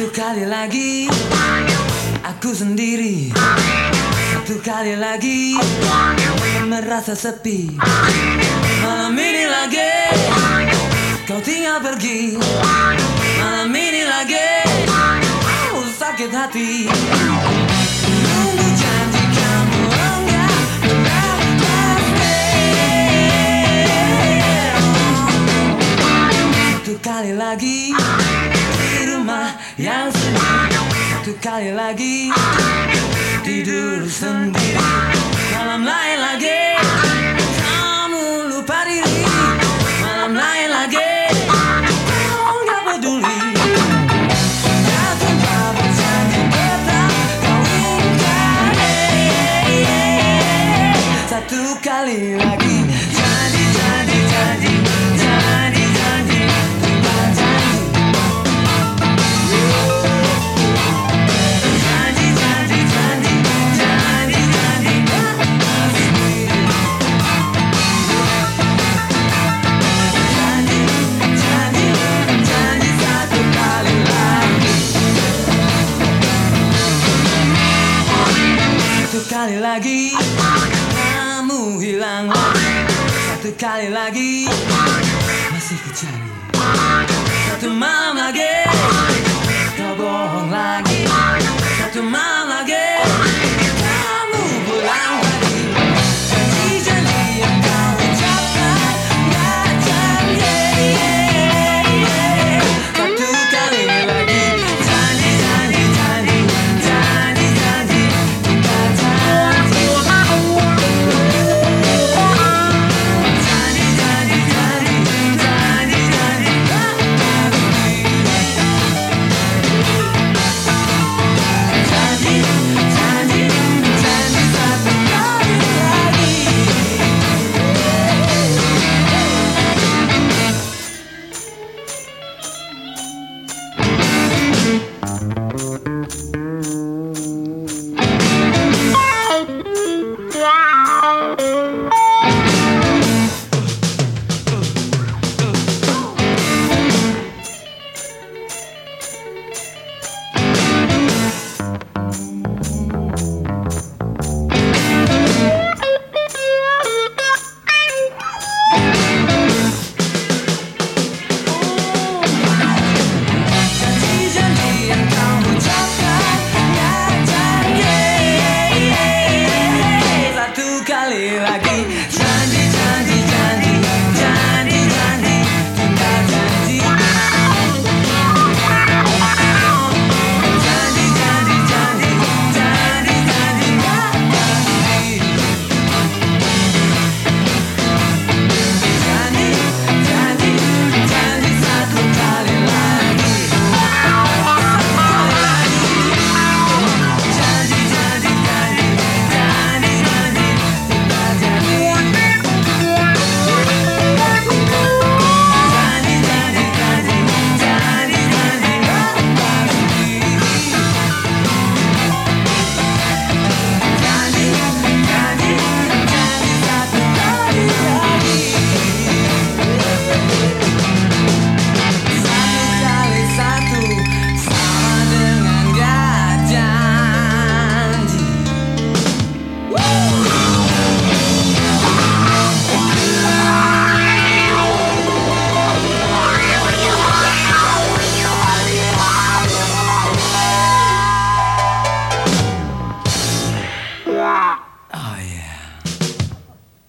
Satu kali lagi. Aku sendiri. Satu kali lagi. Merasa sepi. Malam ini lagi. Kau tinggal pergi. Malam ini lagi. Sakit hati yang sunyi Satu kali lagi. Tidur sendiri. Malam lain lagi. Kamu lupa diri. Malam lain lagi. Nggak peduli. Satu kali lagi. Janji, janji, janji kali lagi. Kamu hilang. Satu kali lagi. Masih kecari Satu malam lagi. Kau bohong lagi.